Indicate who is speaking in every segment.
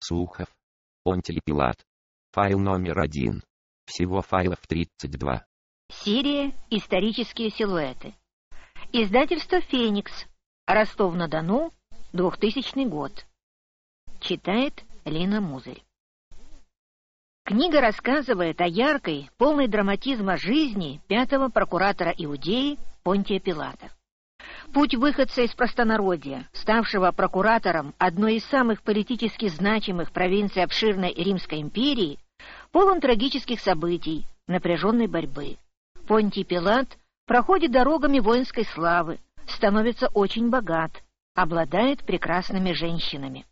Speaker 1: Сухов. Понтий Пилат. Файл номер один. Всего файлов 32.
Speaker 2: Серия «Исторические силуэты». Издательство «Феникс». Ростов-на-Дону, 2000 год. Читает Лина Музырь. Книга рассказывает о яркой, полной драматизма жизни пятого прокуратора Иудеи Понтия Пилата. Путь выходца из простонародья, ставшего прокуратором одной из самых политически значимых провинций обширной Римской империи, полон трагических событий, напряженной борьбы. Понтий Пилат проходит дорогами воинской славы, становится очень богат, обладает прекрасными женщинами.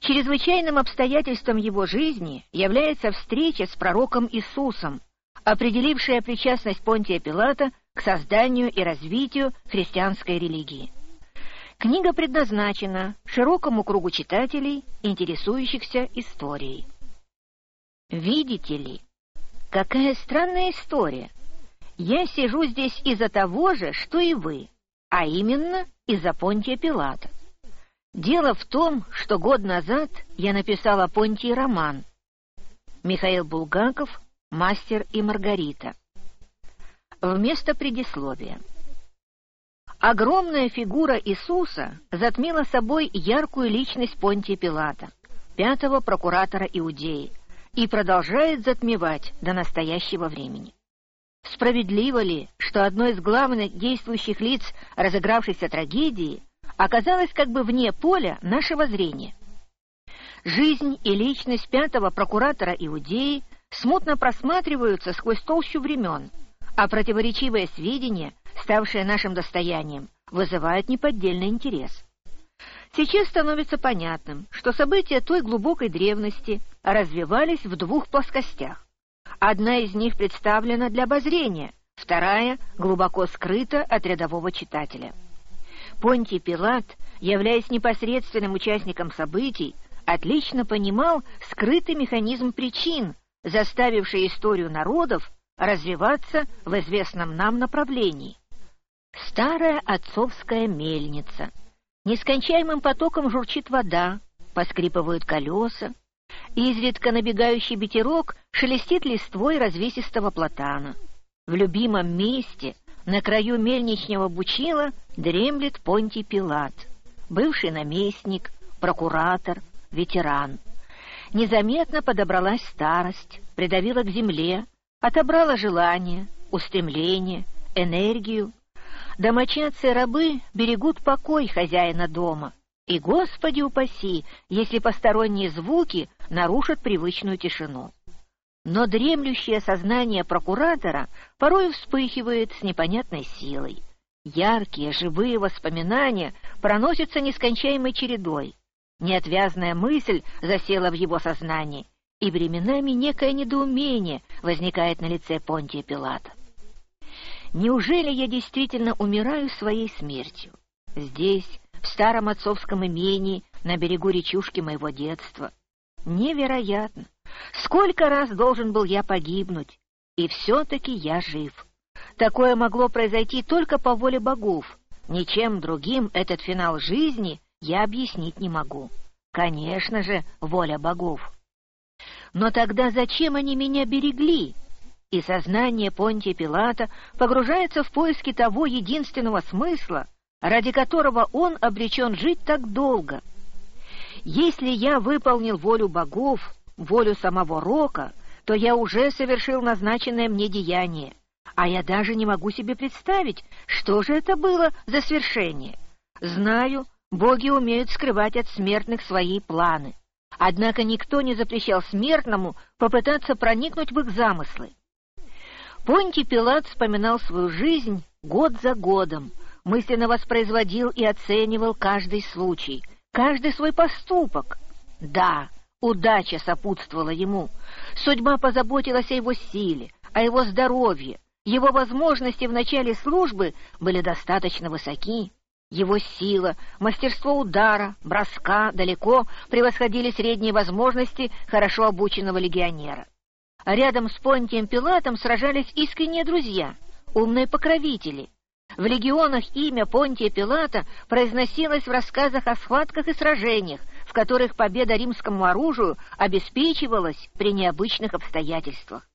Speaker 2: Чрезвычайным обстоятельством его жизни является встреча с пророком Иисусом, определившая причастность Понтия Пилата к созданию и развитию христианской религии. Книга предназначена широкому кругу читателей, интересующихся историей. Видите ли, какая странная история. Я сижу здесь из-за того же, что и вы, а именно из-за Понтия Пилата. Дело в том, что год назад я написала Понтий роман. Михаил Булгаков «Мастер и Маргарита». Вместо предисловия. Огромная фигура Иисуса затмила собой яркую личность Понтия Пилата, пятого прокуратора Иудеи, и продолжает затмевать до настоящего времени. Справедливо ли, что одно из главных действующих лиц разыгравшейся трагедии оказалось как бы вне поля нашего зрения? Жизнь и личность пятого прокуратора Иудеи смутно просматриваются сквозь толщу времен, а противоречивые сведения, ставшие нашим достоянием, вызывают неподдельный интерес. Сейчас становится понятным, что события той глубокой древности развивались в двух плоскостях. Одна из них представлена для обозрения, вторая глубоко скрыта от рядового читателя. Понтий Пилат, являясь непосредственным участником событий, отлично понимал скрытый механизм причин, заставивший историю народов развиваться в известном нам направлении. Старая отцовская мельница — Нескончаемым потоком журчит вода, поскрипывают колеса, изредка набегающий ветерок шелестит листвой развесистого платана. В любимом месте, на краю мельничного бучила, дремлет Понтий Пилат, бывший наместник, прокуратор, ветеран. Незаметно подобралась старость, придавила к земле, отобрала желание, устремление, энергию, Домочадцы-рабы берегут покой хозяина дома. И, Господи упаси, если посторонние звуки нарушат привычную тишину. Но дремлющее сознание прокуратора порой вспыхивает с непонятной силой. Яркие, живые воспоминания проносятся нескончаемой чередой. Неотвязная мысль засела в его сознании, и временами некое недоумение возникает на лице Понтия Пилата. Неужели я действительно умираю своей смертью? Здесь, в старом отцовском имении, на берегу речушки моего детства. Невероятно! Сколько раз должен был я погибнуть, и все-таки я жив. Такое могло произойти только по воле богов. Ничем другим этот финал жизни я объяснить не могу. Конечно же, воля богов. Но тогда зачем они меня берегли? и сознание Понтия Пилата погружается в поиски того единственного смысла, ради которого он обречен жить так долго. Если я выполнил волю богов, волю самого Рока, то я уже совершил назначенное мне деяние, а я даже не могу себе представить, что же это было за свершение. Знаю, боги умеют скрывать от смертных свои планы. Однако никто не запрещал смертному попытаться проникнуть в их замыслы. Понтий Пилат вспоминал свою жизнь год за годом, мысленно воспроизводил и оценивал каждый случай, каждый свой поступок. Да, удача сопутствовала ему. Судьба позаботилась о его силе, о его здоровье. Его возможности в начале службы были достаточно высоки. Его сила, мастерство удара, броска далеко превосходили средние возможности хорошо обученного легионера. А рядом с Понтием Пилатом сражались искренние друзья, умные покровители. В легионах имя Понтия Пилата произносилось в рассказах о схватках и сражениях, в которых победа римскому оружию обеспечивалась при необычных обстоятельствах.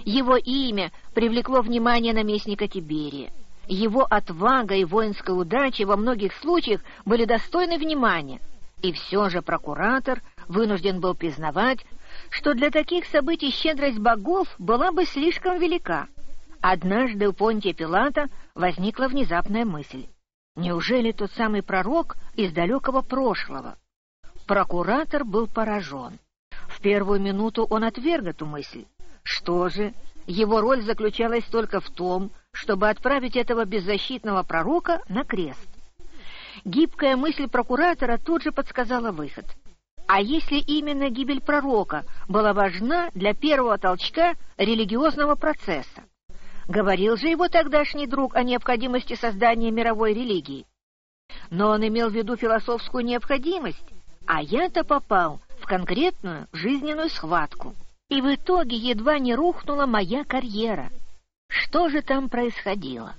Speaker 2: Его имя привлекло внимание наместника Тиберия. Его отвага и воинская удача во многих случаях были достойны внимания, и все же прокуратор вынужден был признавать, что для таких событий щедрость богов была бы слишком велика. Однажды у Понтия Пилата возникла внезапная мысль. Неужели тот самый пророк из далекого прошлого? Прокуратор был поражен. В первую минуту он отверг эту мысль. Что же, его роль заключалась только в том, чтобы отправить этого беззащитного пророка на крест. Гибкая мысль прокуратора тут же подсказала выход. А если именно гибель пророка была важна для первого толчка религиозного процесса? Говорил же его тогдашний друг о необходимости создания мировой религии. Но он имел в виду философскую необходимость, а я-то попал в конкретную жизненную схватку. И в итоге едва не рухнула моя карьера. Что же там происходило?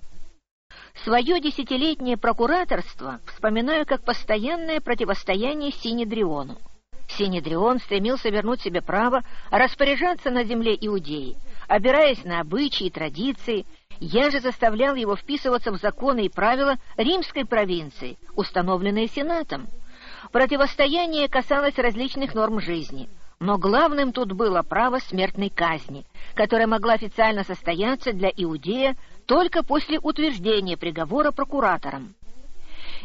Speaker 2: Свое десятилетнее прокураторство вспоминаю как постоянное противостояние Синедриону. Синедрион стремился вернуть себе право распоряжаться на земле Иудеи, опираясь на обычаи и традиции, я же заставлял его вписываться в законы и правила римской провинции, установленные Сенатом. Противостояние касалось различных норм жизни, но главным тут было право смертной казни, которая могла официально состояться для Иудея только после утверждения приговора прокуратором.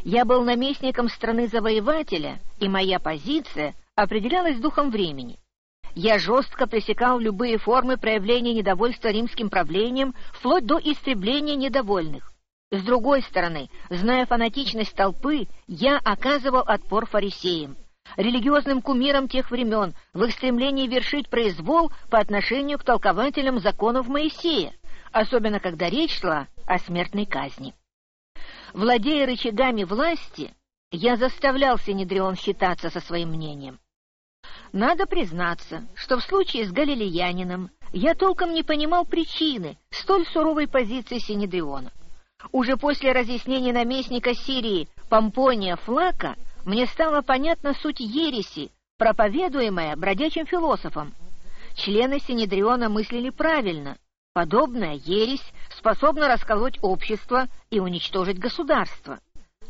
Speaker 2: Я был наместником страны-завоевателя, и моя позиция определялась духом времени. Я жестко пресекал любые формы проявления недовольства римским правлением, вплоть до истребления недовольных. С другой стороны, зная фанатичность толпы, я оказывал отпор фарисеям, религиозным кумирам тех времен, в их стремлении вершить произвол по отношению к толкователям законов Моисея, особенно когда речь шла о смертной казни. Владея рычагами власти, я заставлял Синедрион считаться со своим мнением. Надо признаться, что в случае с галилеянином я толком не понимал причины столь суровой позиции Синедриона. Уже после разъяснения наместника Сирии Помпония Флака мне стала понятна суть ереси, проповедуемая бродячим философом. Члены Синедриона мыслили правильно. Подобная ересь способна расколоть общество и уничтожить государство.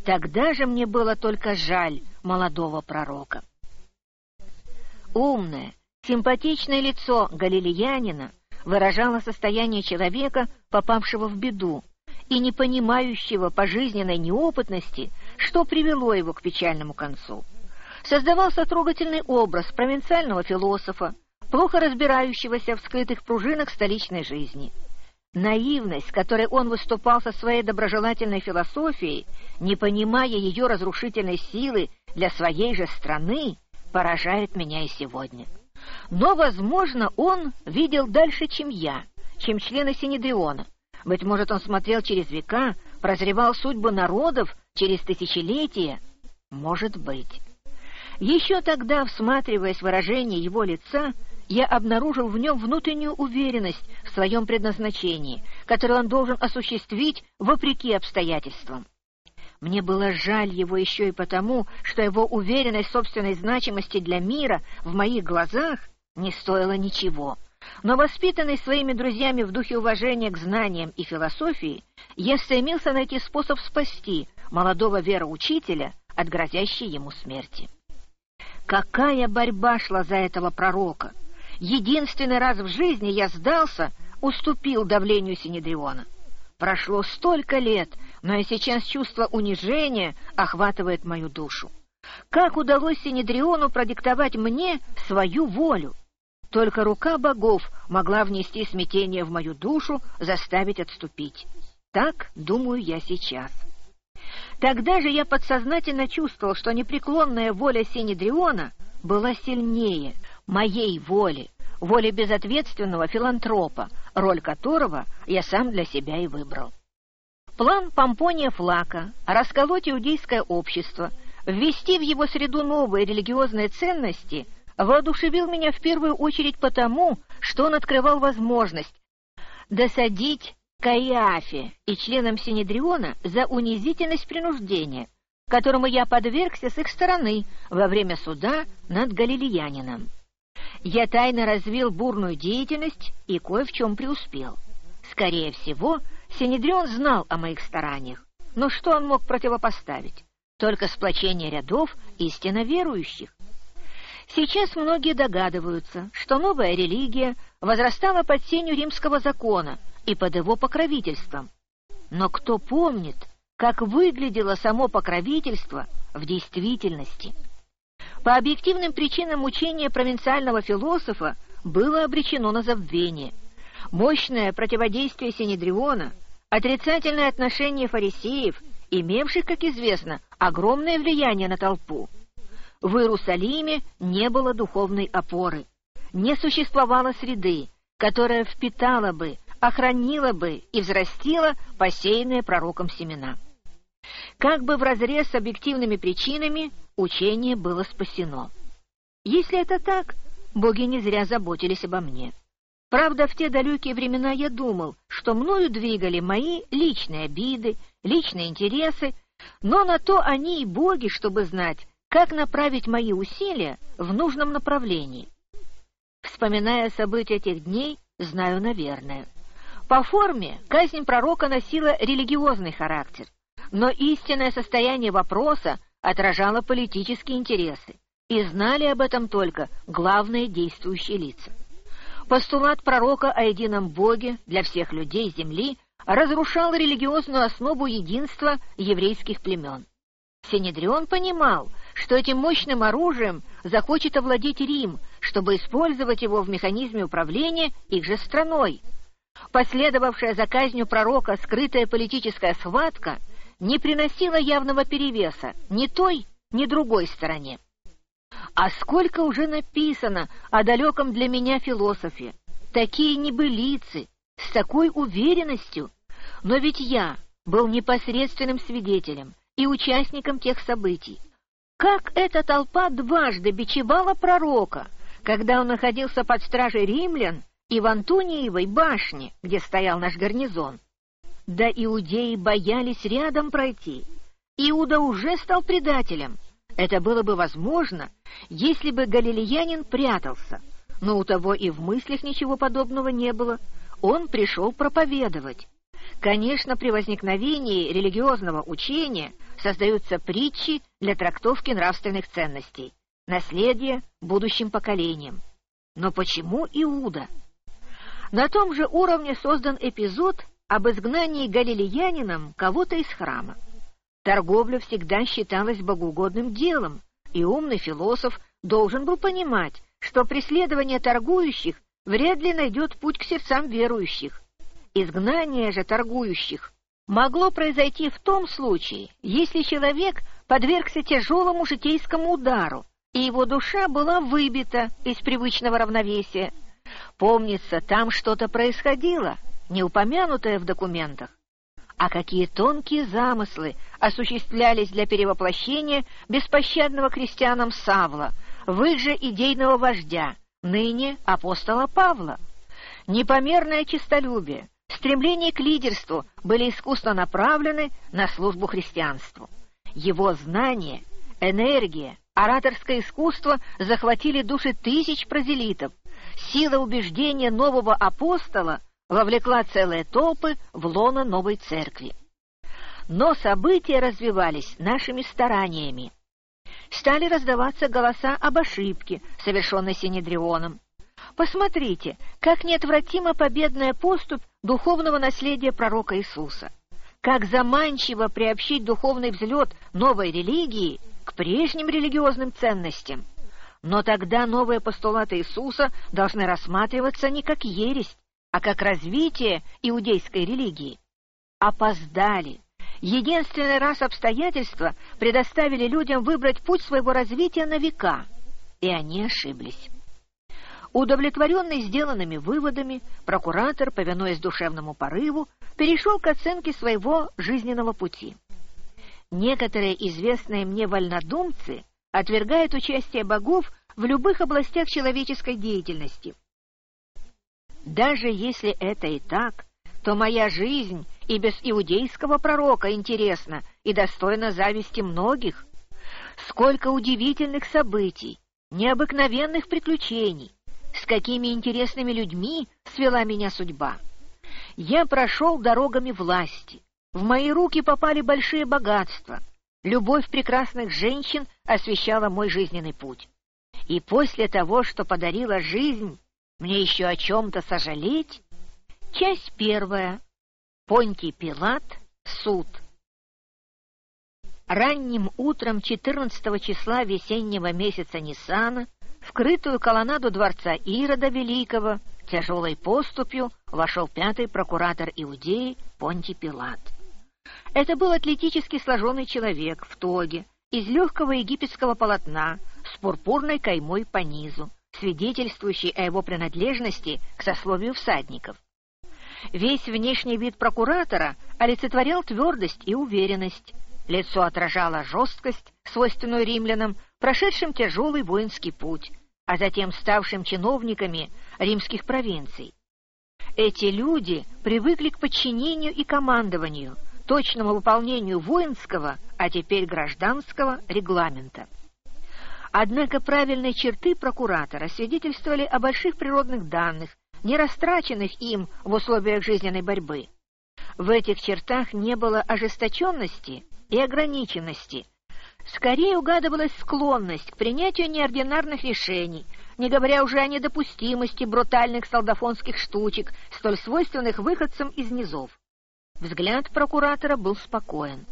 Speaker 2: Тогда же мне было только жаль молодого пророка. Умное, симпатичное лицо галилеянина выражало состояние человека, попавшего в беду, и не понимающего по жизненной неопытности, что привело его к печальному концу. Создавался трогательный образ провинциального философа, плохо разбирающегося в скрытых пружинах столичной жизни. Наивность, которой он выступал со своей доброжелательной философией, не понимая ее разрушительной силы для своей же страны, поражает меня и сегодня. Но, возможно, он видел дальше, чем я, чем члены Синедриона. Быть может, он смотрел через века, прозревал судьбы народов через тысячелетия. Может быть. Еще тогда, всматриваясь в выражение его лица, я обнаружил в нем внутреннюю уверенность в своем предназначении, которое он должен осуществить вопреки обстоятельствам. Мне было жаль его еще и потому, что его уверенность собственной значимости для мира в моих глазах не стоила ничего. Но воспитанный своими друзьями в духе уважения к знаниям и философии, я стремился найти способ спасти молодого вероучителя от грозящей ему смерти. Какая борьба шла за этого пророка! Единственный раз в жизни я сдался, уступил давлению Синедриона. Прошло столько лет, но и сейчас чувство унижения охватывает мою душу. Как удалось Синедриону продиктовать мне свою волю? Только рука богов могла внести смятение в мою душу, заставить отступить. Так думаю я сейчас. Тогда же я подсознательно чувствовал, что непреклонная воля Синедриона была сильнее моей воли, воли безответственного филантропа, роль которого я сам для себя и выбрал. План Помпония Флака расколоть иудейское общество, ввести в его среду новые религиозные ценности воодушевил меня в первую очередь потому, что он открывал возможность досадить Каиафе и членам Синедриона за унизительность принуждения, которому я подвергся с их стороны во время суда над галилеянином. Я тайно развил бурную деятельность и кое в чем преуспел. Скорее всего, Синедрион знал о моих стараниях, но что он мог противопоставить? Только сплочение рядов истинно верующих. Сейчас многие догадываются, что новая религия возрастала под сенью римского закона и под его покровительством. Но кто помнит, как выглядело само покровительство в действительности? По объективным причинам учение провинциального философа было обречено на забвение. Мощное противодействие Синедриона, отрицательное отношение фарисеев, имевших, как известно, огромное влияние на толпу. В Иерусалиме не было духовной опоры, не существовало среды, которая впитала бы, охранила бы и взрастила посеянные пророком семена. Как бы вразрез с объективными причинами учение было спасено. Если это так, боги не зря заботились обо мне. Правда, в те далекие времена я думал, что мною двигали мои личные обиды, личные интересы, но на то они и боги, чтобы знать, как направить мои усилия в нужном направлении. Вспоминая события тех дней, знаю, наверное. По форме казнь пророка носила религиозный характер, но истинное состояние вопроса отражало политические интересы, и знали об этом только главные действующие лица. Постулат пророка о едином Боге для всех людей земли разрушал религиозную основу единства еврейских племен. Синедрион понимал, что этим мощным оружием захочет овладеть Рим, чтобы использовать его в механизме управления их же страной. Последовавшая за казнью пророка скрытая политическая схватка не приносила явного перевеса ни той, ни другой стороне. А сколько уже написано о далеком для меня философе, такие небылицы, с такой уверенностью, но ведь я был непосредственным свидетелем и участником тех событий. Как эта толпа дважды бичевала пророка, когда он находился под стражей римлян и в Антониевой башне, где стоял наш гарнизон. Да иудеи боялись рядом пройти. Иуда уже стал предателем. Это было бы возможно, если бы галилеянин прятался, но у того и в мыслях ничего подобного не было. Он пришел проповедовать. Конечно, при возникновении религиозного учения создаются притчи для трактовки нравственных ценностей, наследие будущим поколениям. Но почему Иуда? На том же уровне создан эпизод об изгнании галилеянином кого-то из храма. Торговля всегда считалась богоугодным делом, и умный философ должен был понимать, что преследование торгующих вряд ли найдет путь к сердцам верующих. Изгнание же торгующих могло произойти в том случае, если человек подвергся тяжелому житейскому удару, и его душа была выбита из привычного равновесия. Помнится, там что-то происходило, не упомянутое в документах. А какие тонкие замыслы осуществлялись для перевоплощения беспощадного крестьянам Савла, в их же идейного вождя, ныне апостола Павла. Непомерное честолюбие, стремление к лидерству были искусно направлены на службу христианству. Его знания, энергия, ораторское искусство захватили души тысяч прозелитов. Сила убеждения нового апостола вовлекла целые толпы в лоно новой церкви. Но события развивались нашими стараниями. Стали раздаваться голоса об ошибке, совершенной Синедрионом. Посмотрите, как неотвратима победная поступь духовного наследия пророка Иисуса. Как заманчиво приобщить духовный взлет новой религии к прежним религиозным ценностям. Но тогда новые постулаты Иисуса должны рассматриваться не как ересь, а как развитие иудейской религии. Опоздали. Единственный раз обстоятельства предоставили людям выбрать путь своего развития на века, и они ошиблись. Удовлетворенный сделанными выводами, прокуратор, повинуясь душевному порыву, перешел к оценке своего жизненного пути. Некоторые известные мне вольнодумцы отвергают участие богов в любых областях человеческой деятельности – даже если это и так, то моя жизнь и без иудейского пророка интересно и достойно зависти многих. Сколько удивительных событий, необыкновенных приключений, с какими интересными людьми свела меня судьба. Я прошел дорогами власти, в мои руки попали большие богатства, любовь прекрасных женщин освещала мой жизненный путь. И после того, что подарила жизнь, мне еще о чем-то сожалеть? Часть первая. Понтий Пилат. Суд. Ранним утром 14 числа весеннего месяца Ниссана в крытую колоннаду дворца Ирода Великого тяжелой поступью вошел пятый прокуратор Иудеи Понтий Пилат. Это был атлетически сложенный человек в тоге, из легкого египетского полотна, с пурпурной каймой по низу, свидетельствующей о его принадлежности к сословию всадников. Весь внешний вид прокуратора олицетворял твердость и уверенность. Лицо отражало жесткость, свойственную римлянам, прошедшим тяжелый воинский путь, а затем ставшим чиновниками римских провинций. Эти люди привыкли к подчинению и командованию, точному выполнению воинского, а теперь гражданского регламента. Однако правильные черты прокуратора свидетельствовали о больших природных данных, не растраченных им в условиях жизненной борьбы. В этих чертах не было ожесточенности и ограниченности. Скорее угадывалась склонность к принятию неординарных решений, не говоря уже о недопустимости брутальных солдафонских штучек, столь свойственных выходцам из низов. Взгляд прокуратора был спокоен.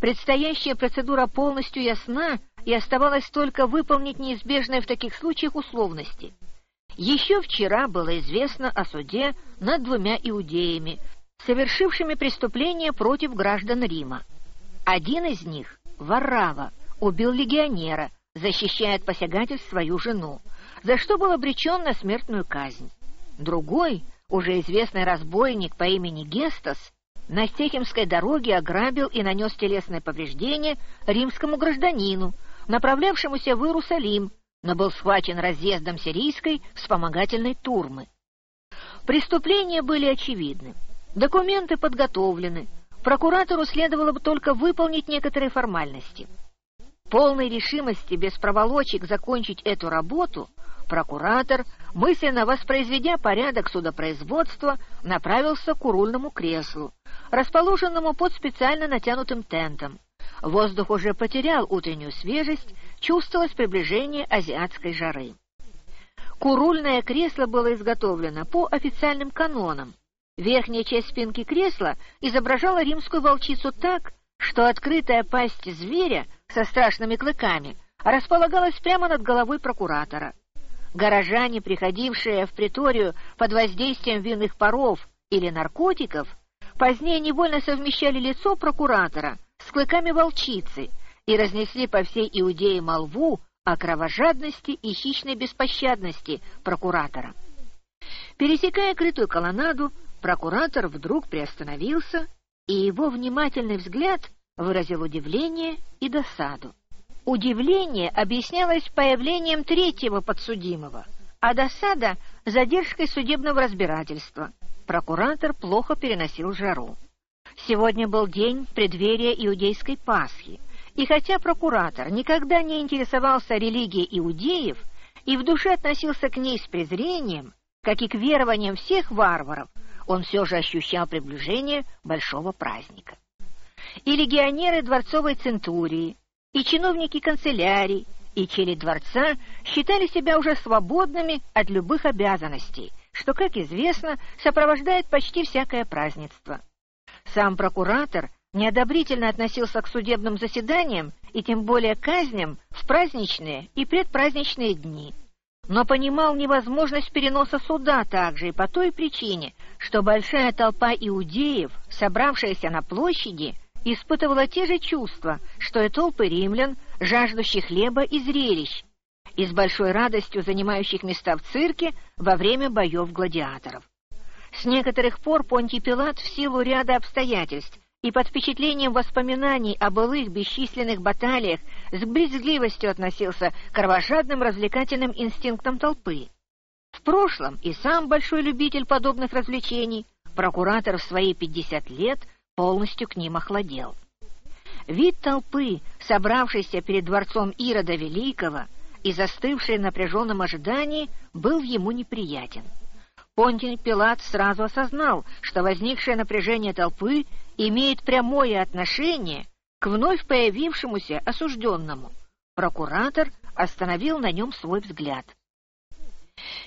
Speaker 2: Предстоящая процедура полностью ясна, и оставалось только выполнить неизбежные в таких случаях условности. Еще вчера было известно о суде над двумя иудеями, совершившими преступление против граждан Рима. Один из них, Варрава, убил легионера, защищая от посягательств свою жену, за что был обречен на смертную казнь. Другой, уже известный разбойник по имени Гестас, на Стехимской дороге ограбил и нанес телесное повреждение римскому гражданину, направлявшемуся в Иерусалим, но был схвачен разъездом сирийской вспомогательной турмы. Преступления были очевидны, документы подготовлены, прокуратору следовало бы только выполнить некоторые формальности. Полной решимости без проволочек закончить эту работу прокуратор, мысленно воспроизведя порядок судопроизводства, направился к урульному креслу, расположенному под специально натянутым тентом. Воздух уже потерял утреннюю свежесть, чувствовалось приближение азиатской жары. Курульное кресло было изготовлено по официальным канонам. Верхняя часть спинки кресла изображала римскую волчицу так, что открытая пасть зверя со страшными клыками располагалась прямо над головой прокуратора. Горожане, приходившие в приторию под воздействием винных паров или наркотиков, позднее невольно совмещали лицо прокуратора с клыками волчицы и разнесли по всей Иудее молву о кровожадности и хищной беспощадности прокуратора. Пересекая крытую колоннаду, прокуратор вдруг приостановился, и его внимательный взгляд выразил удивление и досаду. Удивление объяснялось появлением третьего подсудимого, а досада — задержкой судебного разбирательства. Прокуратор плохо переносил жару. Сегодня был день преддверия иудейской Пасхи, и хотя прокуратор никогда не интересовался религией иудеев и в душе относился к ней с презрением, как и к верованиям всех варваров, он все же ощущал приближение большого праздника. И легионеры дворцовой центурии, и чиновники канцелярий, и чели дворца считали себя уже свободными от любых обязанностей, что, как известно, сопровождает почти всякое празднество. Сам прокуратор неодобрительно относился к судебным заседаниям и тем более казням в праздничные и предпраздничные дни, но понимал невозможность переноса суда также и по той причине, что большая толпа иудеев, собравшаяся на площади, испытывала те же чувства, что и толпы римлян, жаждущих хлеба и зрелищ, и с большой радостью занимающих места в цирке во время боев гладиаторов. С некоторых пор Понтий Пилат в силу ряда обстоятельств и под впечатлением воспоминаний о былых бесчисленных баталиях с брезгливостью относился к кровожадным развлекательным инстинктам толпы. В прошлом и сам большой любитель подобных развлечений, Прокуратор в свои 50 лет полностью к ним охладел. Вид толпы, собравшейся перед дворцом Ирода Великого и застывшей в напряженном ожидании, был ему неприятен. Понтин Пилат сразу осознал, что возникшее напряжение толпы имеет прямое отношение к вновь появившемуся осужденному. Прокуратор остановил на нем свой взгляд.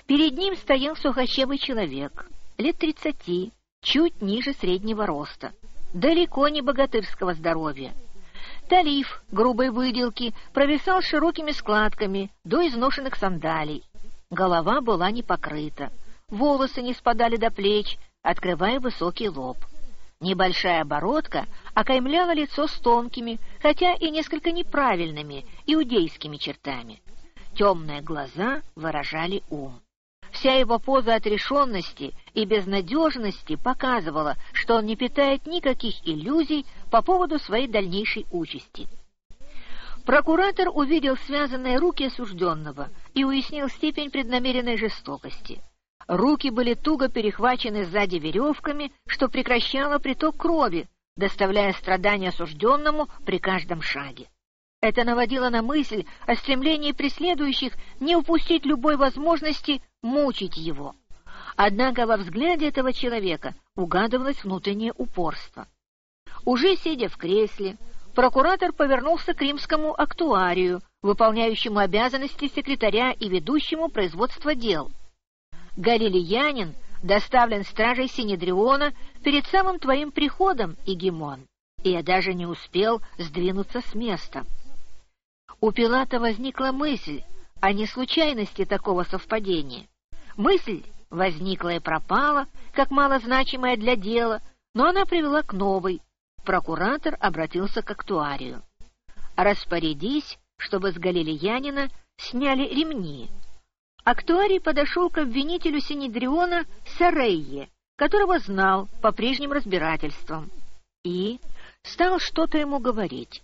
Speaker 2: Перед ним стоял сухощевый человек, лет тридцати, чуть ниже среднего роста, далеко не богатырского здоровья. Талиф грубой выделки провисал широкими складками до изношенных сандалий. Голова была не покрыта, волосы не спадали до плеч, открывая высокий лоб. Небольшая бородка окаймляла лицо с тонкими, хотя и несколько неправильными, иудейскими чертами. Темные глаза выражали ум. Вся его поза отрешенности и безнадежности показывала, что он не питает никаких иллюзий по поводу своей дальнейшей участи. Прокуратор увидел связанные руки осужденного и уяснил степень преднамеренной жестокости. Руки были туго перехвачены сзади веревками, что прекращало приток крови, доставляя страдания осужденному при каждом шаге. Это наводило на мысль о стремлении преследующих не упустить любой возможности мучить его. Однако во взгляде этого человека угадывалось внутреннее упорство. Уже сидя в кресле, прокуратор повернулся к римскому актуарию, выполняющему обязанности секретаря и ведущему производство дел. Галилеянин доставлен стражей Синедриона перед самым твоим приходом, Игемон, и я даже не успел сдвинуться с места. У Пилата возникла мысль о неслучайности такого совпадения. Мысль возникла и пропала, как малозначимая для дела, но она привела к новой. Прокуратор обратился к актуарию. «Распорядись, чтобы с галилеянина сняли ремни». Актуарий подошел к обвинителю Синедриона Сарейе, которого знал по прежним разбирательствам, и стал что-то ему говорить.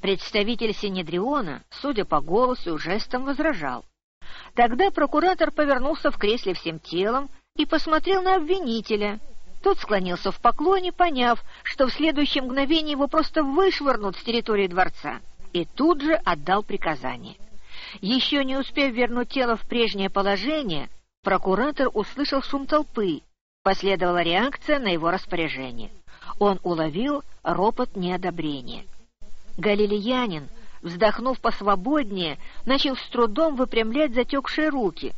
Speaker 2: Представитель Синедриона, судя по голосу и жестам, возражал. Тогда прокуратор повернулся в кресле всем телом и посмотрел на обвинителя. Тот склонился в поклоне, поняв, что в следующее мгновение его просто вышвырнут с территории дворца, и тут же отдал приказание. Еще не успев вернуть тело в прежнее положение, прокуратор услышал шум толпы. Последовала реакция на его распоряжение. Он уловил ропот неодобрения. Галилеянин, вздохнув посвободнее, начал с трудом выпрямлять затекшие руки.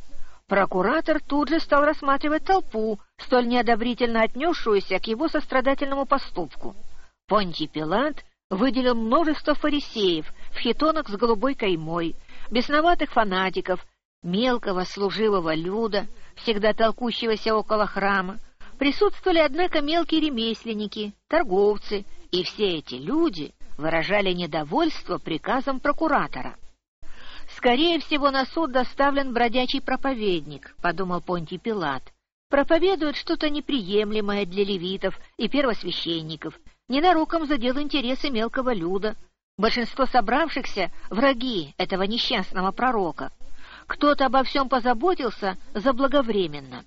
Speaker 2: Прокуратор тут же стал рассматривать толпу, столь неодобрительно отнесшуюся к его сострадательному поступку. Понтий Пилат выделил множество фарисеев в хитонах с голубой каймой, бесноватых фанатиков, мелкого служивого люда, всегда толкущегося около храма. Присутствовали, однако, мелкие ремесленники, торговцы, и все эти люди выражали недовольство приказом прокуратора. «Скорее всего, на суд доставлен бродячий проповедник», — подумал Понтий Пилат. «Проповедует что-то неприемлемое для левитов и первосвященников, ненароком задел интересы мелкого люда. Большинство собравшихся — враги этого несчастного пророка. Кто-то обо всем позаботился заблаговременно».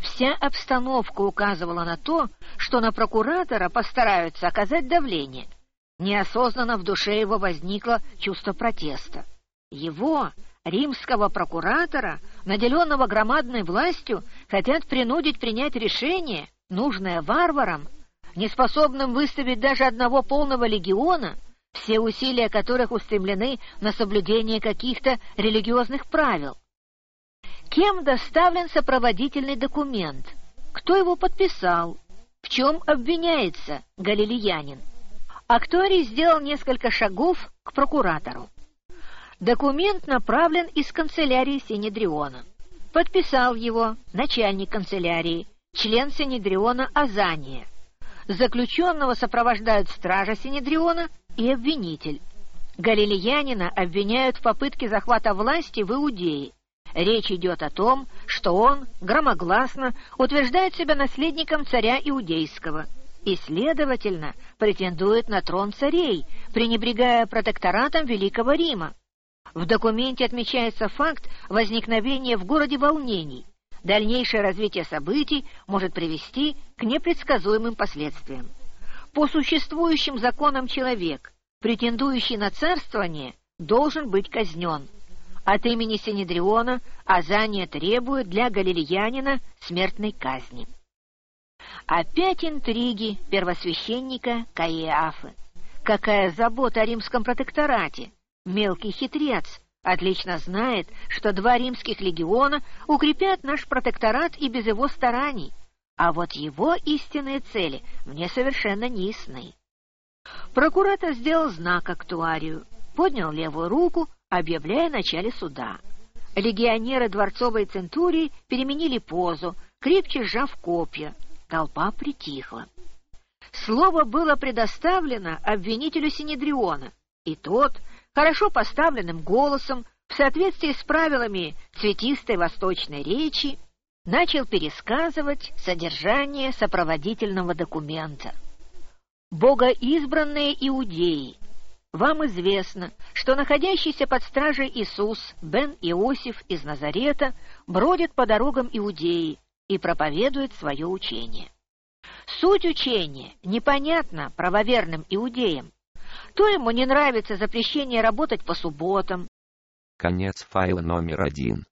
Speaker 2: Вся обстановка указывала на то, что на прокуратора постараются оказать давление — Неосознанно в душе его возникло чувство протеста. Его, римского прокуратора, наделенного громадной властью, хотят принудить принять решение, нужное варварам, неспособным выставить даже одного полного легиона, все усилия которых устремлены на соблюдение каких-то религиозных правил. Кем доставлен сопроводительный документ? Кто его подписал? В чем обвиняется галилеянин? Акторий сделал несколько шагов к прокуратору. Документ направлен из канцелярии Синедриона. Подписал его начальник канцелярии, член Синедриона Азания. Заключенного сопровождают стража Синедриона и обвинитель. Галилеянина обвиняют в попытке захвата власти в Иудее. Речь идет о том, что он громогласно утверждает себя наследником царя Иудейского – и, следовательно, претендует на трон царей, пренебрегая протекторатом Великого Рима. В документе отмечается факт возникновения в городе волнений. Дальнейшее развитие событий может привести к непредсказуемым последствиям. По существующим законам человек, претендующий на царствование, должен быть казнен. От имени Синедриона Азания требует для галилеянина смертной казни. Опять интриги первосвященника Каиафы. Какая забота о римском протекторате! Мелкий хитрец отлично знает, что два римских легиона укрепят наш протекторат и без его стараний, а вот его истинные цели мне совершенно не ясны. Прокуратор сделал знак актуарию, поднял левую руку, объявляя о начале суда. Легионеры дворцовой центурии переменили позу, крепче сжав копья. Толпа притихла. Слово было предоставлено обвинителю Синедриона, и тот, хорошо поставленным голосом, в соответствии с правилами цветистой восточной речи, начал пересказывать содержание сопроводительного документа. Богоизбранные иудеи, вам известно, что находящийся под стражей Иисус, бен Иосиф из Назарета, бродит по дорогам Иудеи и проповедует свое учение. Суть учения непонятна правоверным иудеям. То ему не нравится запрещение работать по субботам.
Speaker 1: Конец файла номер один.